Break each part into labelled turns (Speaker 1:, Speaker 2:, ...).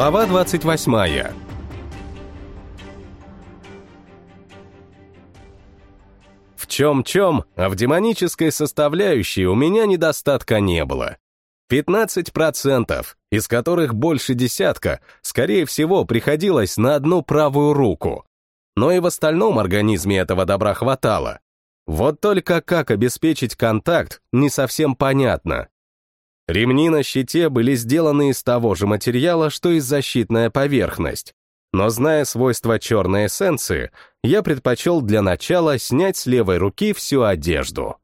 Speaker 1: Глава 28 В чем-чем, а в демонической составляющей у меня недостатка не было. 15%, из которых больше десятка, скорее всего, приходилось на одну правую руку. Но и в остальном организме этого добра хватало. Вот только как обеспечить контакт, не совсем понятно. Ремни на щите были сделаны из того же материала, что и защитная поверхность. Но зная свойства черной эссенции, я предпочел для начала снять с левой руки всю одежду.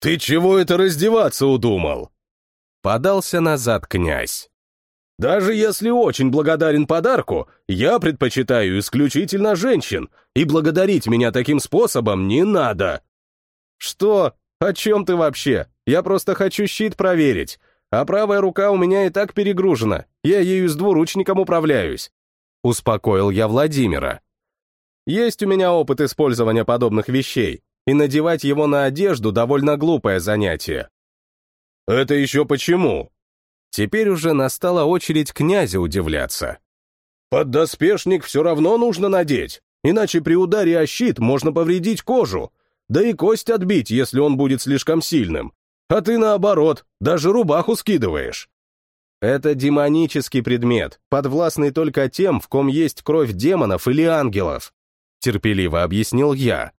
Speaker 2: «Ты чего это раздеваться удумал?»
Speaker 1: Подался назад князь.
Speaker 2: «Даже если очень благодарен подарку, я предпочитаю исключительно женщин, и благодарить меня таким способом не надо».
Speaker 1: «Что? О чем ты вообще? Я просто хочу щит проверить. А правая рука у меня и так перегружена, я ею с двуручником управляюсь. Успокоил я Владимира. Есть у меня опыт использования подобных вещей, и надевать его на одежду довольно глупое занятие.
Speaker 2: Это еще почему?
Speaker 1: Теперь уже настала очередь князя удивляться.
Speaker 2: Поддоспешник все равно нужно надеть, иначе при ударе о щит можно повредить кожу, да и кость отбить, если он будет слишком сильным. А ты наоборот, даже рубаху скидываешь.
Speaker 1: Это демонический предмет, подвластный только тем, в ком есть кровь демонов или ангелов, терпеливо объяснил я.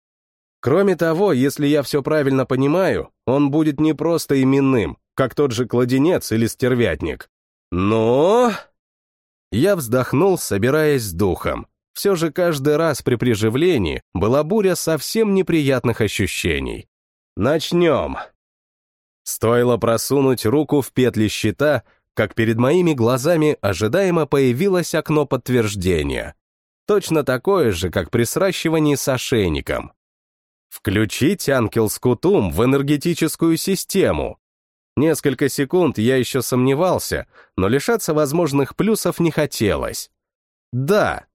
Speaker 1: Кроме того, если я все правильно понимаю, он будет не просто именным, как тот же кладенец или стервятник. Но... Я вздохнул, собираясь с духом. Все же каждый раз при приживлении была буря совсем неприятных ощущений. Начнем. Стоило просунуть руку в петли щита, как перед моими глазами ожидаемо появилось окно подтверждения. Точно такое же, как при сращивании с ошейником. Включить Анкелскутум в энергетическую систему. Несколько секунд я еще сомневался, но лишаться возможных плюсов не хотелось. Да.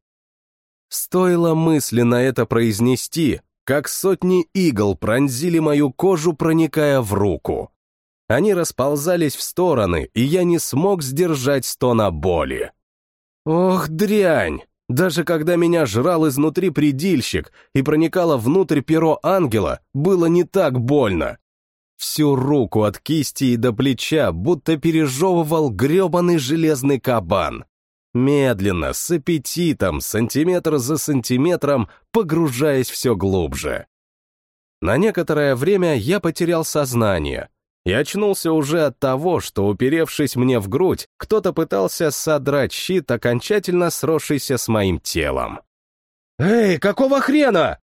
Speaker 1: Стоило мысленно это произнести, как сотни игл пронзили мою кожу, проникая в руку. Они расползались в стороны, и я не смог сдержать стона боли. Ох, дрянь! Даже когда меня жрал изнутри предильщик и проникало внутрь перо ангела, было не так больно. Всю руку от кисти и до плеча будто пережевывал гребаный железный кабан. Медленно, с аппетитом, сантиметр за сантиметром, погружаясь все глубже. На некоторое время я потерял сознание, и очнулся уже от того, что, уперевшись мне в грудь, кто-то пытался содрать щит, окончательно сросшийся с моим телом.
Speaker 2: «Эй, какого хрена?»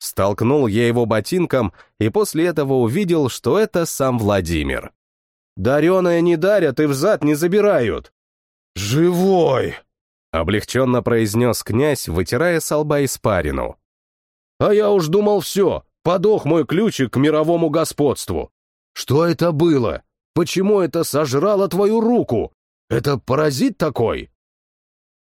Speaker 1: Столкнул я его ботинком и после этого увидел, что это сам Владимир.
Speaker 2: «Дареное не дарят и взад не забирают!» «Живой!» — облегченно произнес князь, вытирая со лба испарину. «А я уж думал все, подох мой ключик к мировому господству. Что это было? Почему это сожрало твою руку? Это паразит такой?»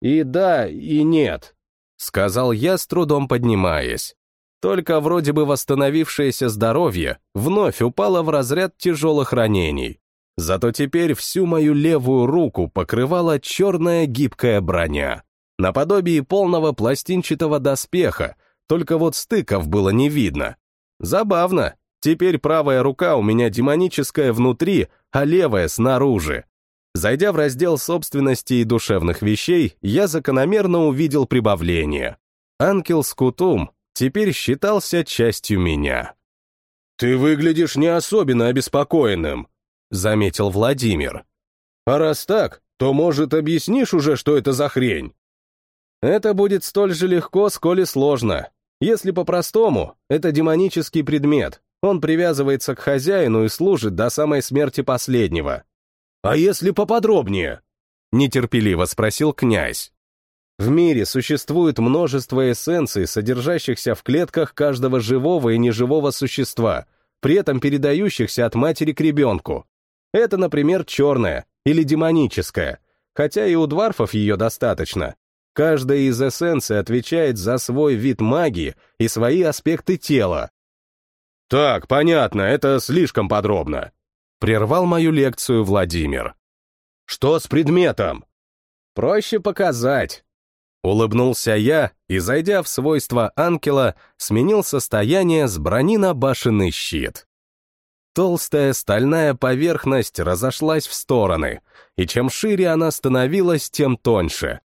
Speaker 1: «И да, и нет», — сказал я, с трудом поднимаясь. Только вроде бы восстановившееся здоровье вновь упало в разряд тяжелых ранений. Зато теперь всю мою левую руку покрывала черная гибкая броня. Наподобие полного пластинчатого доспеха, только вот стыков было не видно. Забавно, Теперь правая рука у меня демоническая внутри, а левая снаружи. Зайдя в раздел собственности и душевных вещей, я закономерно увидел прибавление. Анкел Скутум теперь считался частью меня.
Speaker 2: «Ты выглядишь не особенно обеспокоенным», — заметил Владимир. «А раз так, то, может, объяснишь уже, что это за хрень?»
Speaker 1: «Это будет столь же легко, сколь и сложно. Если по-простому, это демонический предмет, он привязывается к хозяину и служит до самой смерти последнего.
Speaker 2: «А если поподробнее?»
Speaker 1: — нетерпеливо спросил князь. В мире существует множество эссенций, содержащихся в клетках каждого живого и неживого существа, при этом передающихся от матери к ребенку. Это, например, черная или демоническая, хотя и у дварфов ее достаточно. Каждая из эссенций отвечает за свой вид магии и свои аспекты тела,
Speaker 2: «Так, понятно, это слишком подробно», — прервал мою лекцию Владимир. «Что с предметом?»
Speaker 1: проще показать. Улыбнулся я и, зайдя в свойства анкела, сменил состояние с брони на башенный щит. Толстая стальная поверхность разошлась в стороны, и чем шире она становилась, тем тоньше.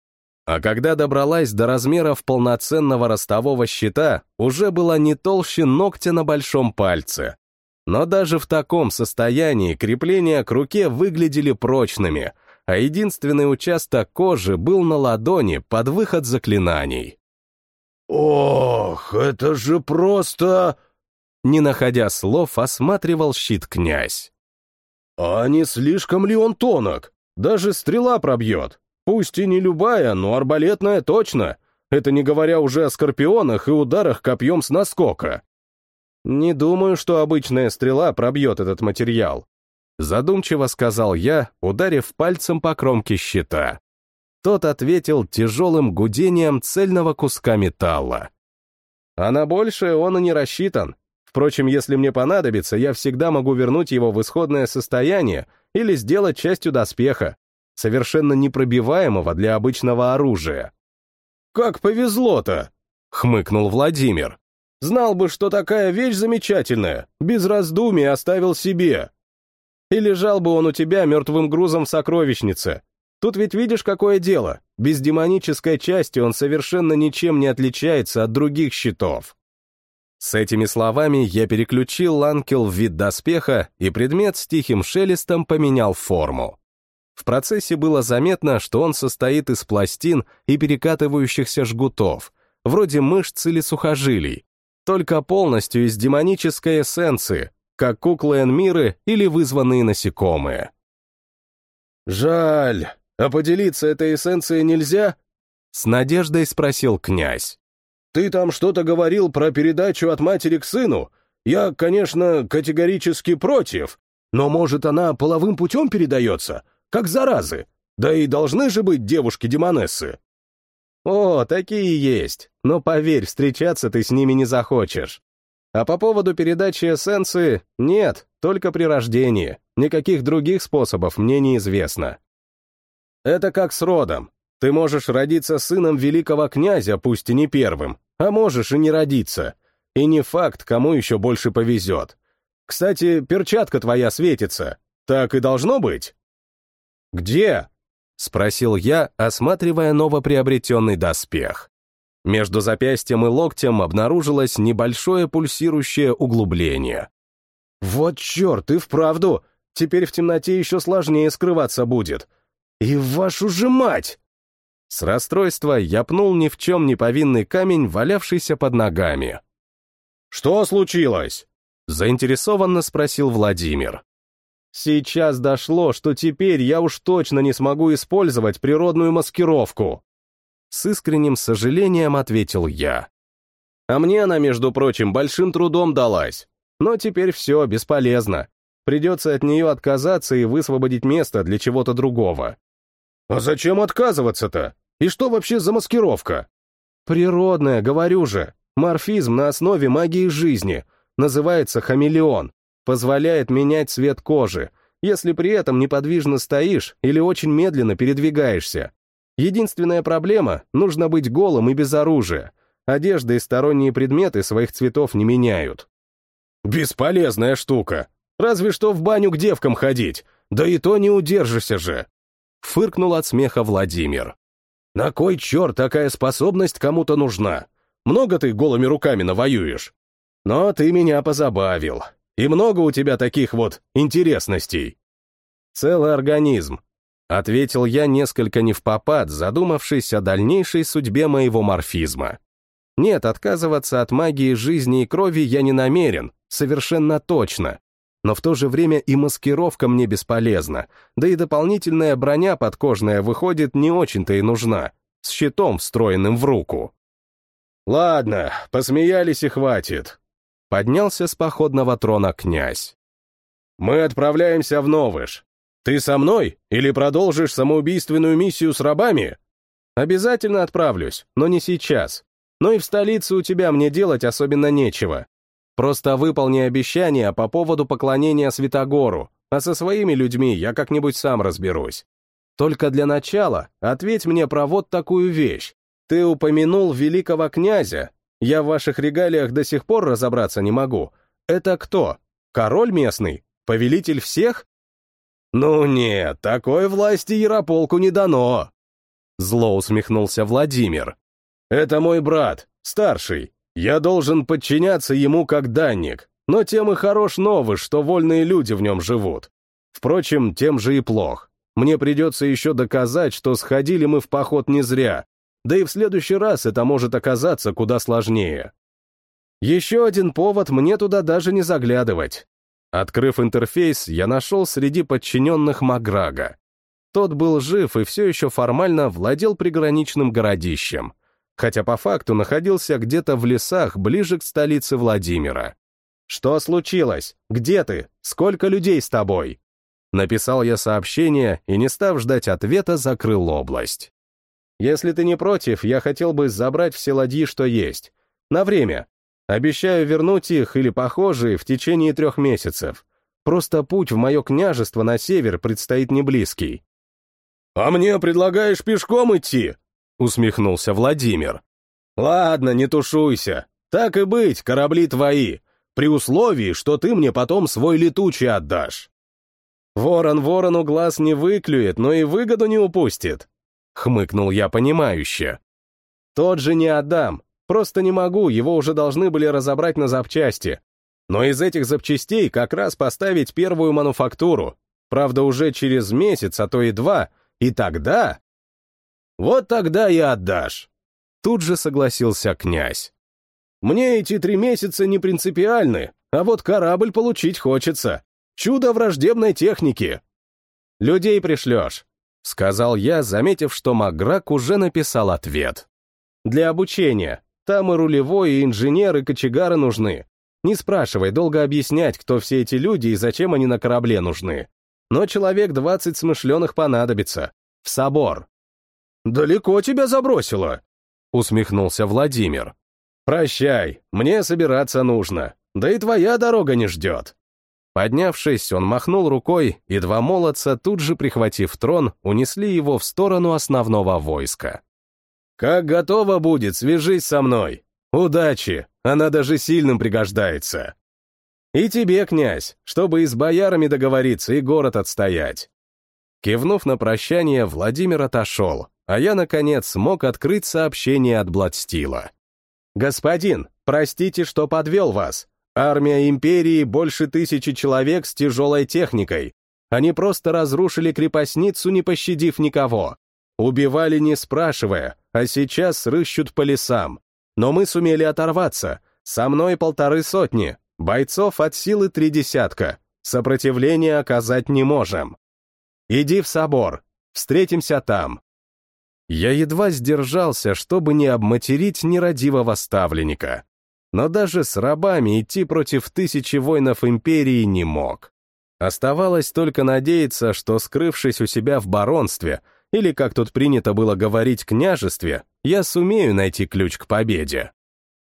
Speaker 1: А когда добралась до размеров полноценного ростового щита, уже была не толще ногтя на большом пальце. Но даже в таком состоянии крепления к руке выглядели прочными, а единственный участок кожи был на ладони под выход заклинаний.
Speaker 2: «Ох, это же просто...»
Speaker 1: Не находя слов, осматривал щит князь.
Speaker 2: «А не слишком ли он тонок? Даже стрела пробьет. Пусть и не любая, но арбалетная точно. Это не говоря уже о скорпионах и ударах копьем с наскока».
Speaker 1: «Не думаю, что обычная стрела пробьет этот материал», задумчиво сказал я, ударив пальцем по кромке щита. Тот ответил тяжелым гудением цельного куска металла. А на большее он и не рассчитан. Впрочем, если мне понадобится, я всегда могу вернуть его в исходное состояние или сделать частью доспеха, совершенно непробиваемого для обычного оружия.
Speaker 2: «Как повезло-то!» — хмыкнул Владимир. Знал бы, что такая вещь замечательная, без раздумий оставил себе.
Speaker 1: И лежал бы он у тебя мертвым грузом в сокровищнице. Тут ведь видишь, какое дело. Без демонической части он совершенно ничем не отличается от других щитов. С этими словами я переключил ланкел в вид доспеха, и предмет с тихим шелестом поменял форму. В процессе было заметно, что он состоит из пластин и перекатывающихся жгутов, вроде мышц или сухожилий, только полностью из демонической эссенции, как куклы Энмиры или вызванные насекомые.
Speaker 2: «Жаль, а поделиться этой эссенцией нельзя?»
Speaker 1: С надеждой спросил князь.
Speaker 2: «Ты там что-то говорил про передачу от матери к сыну? Я, конечно, категорически против, но, может, она половым путем передается, как заразы? Да и должны же быть девушки-демонессы».
Speaker 1: О, такие есть, но поверь, встречаться ты с ними не захочешь. А по поводу передачи эссенции, нет, только при рождении. Никаких других способов мне неизвестно. Это как с родом. Ты можешь родиться сыном великого князя, пусть и не первым, а можешь и не родиться. И не факт, кому еще больше повезет. Кстати, перчатка твоя светится. Так и должно быть? Где? — спросил я, осматривая новоприобретенный доспех. Между запястьем и локтем обнаружилось небольшое пульсирующее углубление. «Вот черт, и вправду! Теперь в темноте еще сложнее скрываться будет. И вашу же мать!» С расстройства я пнул ни в чем не повинный камень, валявшийся под ногами.
Speaker 2: «Что случилось?»
Speaker 1: — заинтересованно спросил Владимир. Сейчас дошло, что теперь я уж точно не смогу использовать природную маскировку. С искренним сожалением ответил я. А мне она, между прочим, большим трудом далась. Но теперь все, бесполезно. Придется от нее отказаться и высвободить место для чего-то другого.
Speaker 2: А зачем отказываться-то? И что вообще за маскировка?
Speaker 1: Природная, говорю же. Морфизм на основе магии жизни. Называется хамелеон позволяет менять цвет кожи, если при этом неподвижно стоишь или очень медленно передвигаешься. Единственная проблема — нужно быть голым и без оружия. Одежда и сторонние предметы своих цветов не меняют.
Speaker 2: Бесполезная штука. Разве что в баню к девкам ходить. Да и то не удержишься же.
Speaker 1: Фыркнул от смеха Владимир.
Speaker 2: На кой черт такая способность кому-то нужна? Много ты голыми руками навоюешь?
Speaker 1: Но ты меня позабавил. И много у тебя таких вот интересностей?» «Целый организм», — ответил я несколько не в попад, задумавшись о дальнейшей судьбе моего морфизма. «Нет, отказываться от магии жизни и крови я не намерен, совершенно точно. Но в то же время и маскировка мне бесполезна, да и дополнительная броня подкожная выходит не очень-то и нужна, с щитом, встроенным в руку».
Speaker 2: «Ладно, посмеялись и хватит.
Speaker 1: Поднялся с походного трона князь.
Speaker 2: «Мы отправляемся в Новыш. Ты со мной или продолжишь самоубийственную миссию с рабами?»
Speaker 1: «Обязательно отправлюсь, но не сейчас. Но и в столице у тебя мне делать особенно нечего. Просто выполни обещание по поводу поклонения Святогору, а со своими людьми я как-нибудь сам разберусь. Только для начала ответь мне про вот такую вещь. Ты упомянул великого князя. Я в ваших регалиях до сих пор разобраться не могу. Это кто? Король местный? Повелитель всех? Ну нет, такой власти Ярополку не дано. Зло усмехнулся Владимир. Это мой брат, старший. Я должен подчиняться ему как данник, но тем и хорош новый, что вольные люди в нем живут. Впрочем, тем же и плох. Мне придется еще доказать, что сходили мы в поход не зря, да и в следующий раз это может оказаться куда сложнее. Еще один повод мне туда даже не заглядывать. Открыв интерфейс, я нашел среди подчиненных Маграга. Тот был жив и все еще формально владел приграничным городищем, хотя по факту находился где-то в лесах ближе к столице Владимира. «Что случилось? Где ты? Сколько людей с тобой?» Написал я сообщение и, не став ждать ответа, закрыл область. «Если ты не против, я хотел бы забрать все ладьи, что есть. На время. Обещаю вернуть их или похожие в течение трех месяцев. Просто путь в мое княжество на север предстоит не близкий».
Speaker 2: «А мне предлагаешь пешком идти?» — усмехнулся Владимир.
Speaker 1: «Ладно, не тушуйся. Так и быть, корабли твои, при условии, что ты мне потом свой летучий отдашь». Ворон ворону глаз не выклюет, но и выгоду не упустит. Хмыкнул я понимающе. Тот же не отдам, просто не могу, его уже должны были разобрать на запчасти. Но из этих запчастей как раз поставить первую мануфактуру. Правда, уже через месяц, а то и два, и тогда... Вот тогда и отдашь. Тут же согласился князь. Мне эти три месяца не принципиальны, а вот корабль получить хочется. Чудо враждебной техники. Людей пришлешь, — сказал я, заметив, что Маграк уже написал ответ. Для обучения. Там и рулевой, и инженер, и кочегары нужны. Не спрашивай, долго объяснять, кто все эти люди и зачем они на корабле нужны. Но человек двадцать смышленых понадобится. В собор. «Далеко тебя забросило», — усмехнулся Владимир. «Прощай, мне собираться нужно. Да и твоя дорога не ждет». Поднявшись, он махнул рукой, и два молодца, тут же прихватив трон, унесли его в сторону основного войска. «Как готово будет, свяжись со мной. Удачи, она даже сильным пригождается. И тебе, князь, чтобы и с боярами договориться, и город отстоять». Кивнув на прощание, Владимир отошел, а я, наконец, смог открыть сообщение от Бладстила. «Господин, простите, что подвел вас. Армия империи больше тысячи человек с тяжелой техникой. Они просто разрушили крепостницу, не пощадив никого. Убивали не спрашивая, а сейчас рыщут по лесам. Но мы сумели оторваться. Со мной полторы сотни. Бойцов от силы три десятка. Сопротивления оказать не можем. Иди в собор. Встретимся там. Я едва сдержался, чтобы не обматерить нерадивого ставленника но даже с рабами идти против тысячи воинов империи не мог. Оставалось только надеяться, что, скрывшись у себя в баронстве, или, как тут принято было говорить, княжестве, я сумею найти ключ к победе.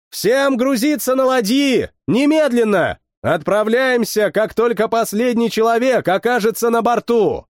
Speaker 1: «Всем грузиться на ладьи! Немедленно! Отправляемся, как только последний человек окажется на борту!»